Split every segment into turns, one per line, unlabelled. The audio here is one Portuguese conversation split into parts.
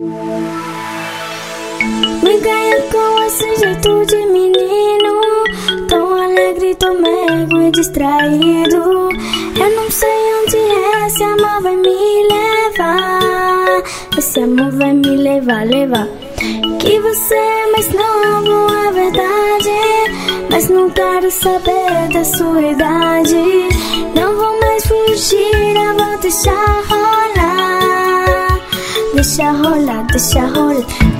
Me ganha com esse jeito de menino Tão alegre, tão mego e distraído. Eu não sei onde esse amor vai me levar Esse amor vai me levar, levar Que você é mais novo, é verdade. Mas não quero saber da sua idade. Não vou mais fugir, eu vou deixar Deixa rolar, deixa rolar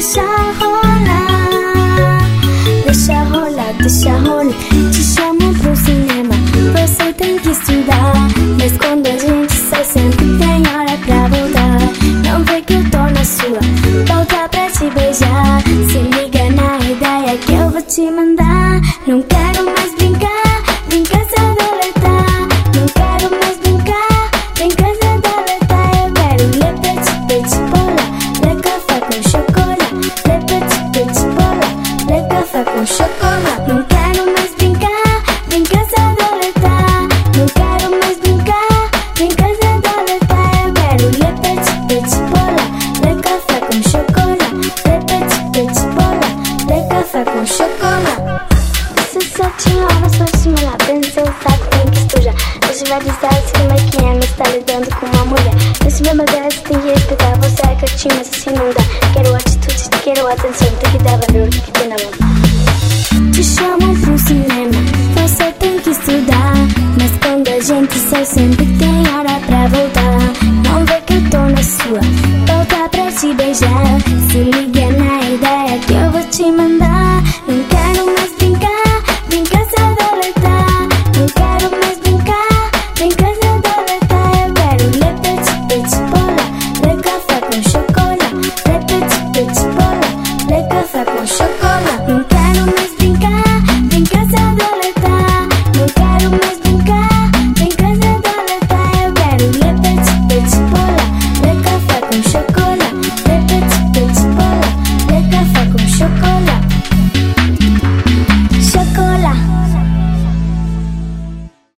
deixar rolar Deixa rolar, deixa rolar. Te chamo pro cinema Você tem que estudar. Mas quando a gente sai sempre tem hora pra voltar. Não vê que eu tô na sua Volta pra te beijar. Se liga na ideia que eu vou te mandar. Não quero chocolate Não quero mais brincar Brincar se deletar. Não quero mais brincar Brincar se deletar. Eu quero ler petit bola. Ler café com chocolate. Ler petit bola. Café com chocolate. Se tinha horas pra estimular Pensei o saco tem que estujar Deixa vai dizer como é que é Mas tá lidando com uma mulher. Nesse meu dessa tem que respeitar. Você é quietinho, mas assim não dá. Quero atitude, quero atenção. Tem que dar valor, que tem na mão te chamam pro cinema, você tem que estudar. Mas quando a gente sai, sempre tem hora pra voltar. Não vê que eu tô na sua, volta pra te beijar. Se liga na ideia que eu vou te mandar.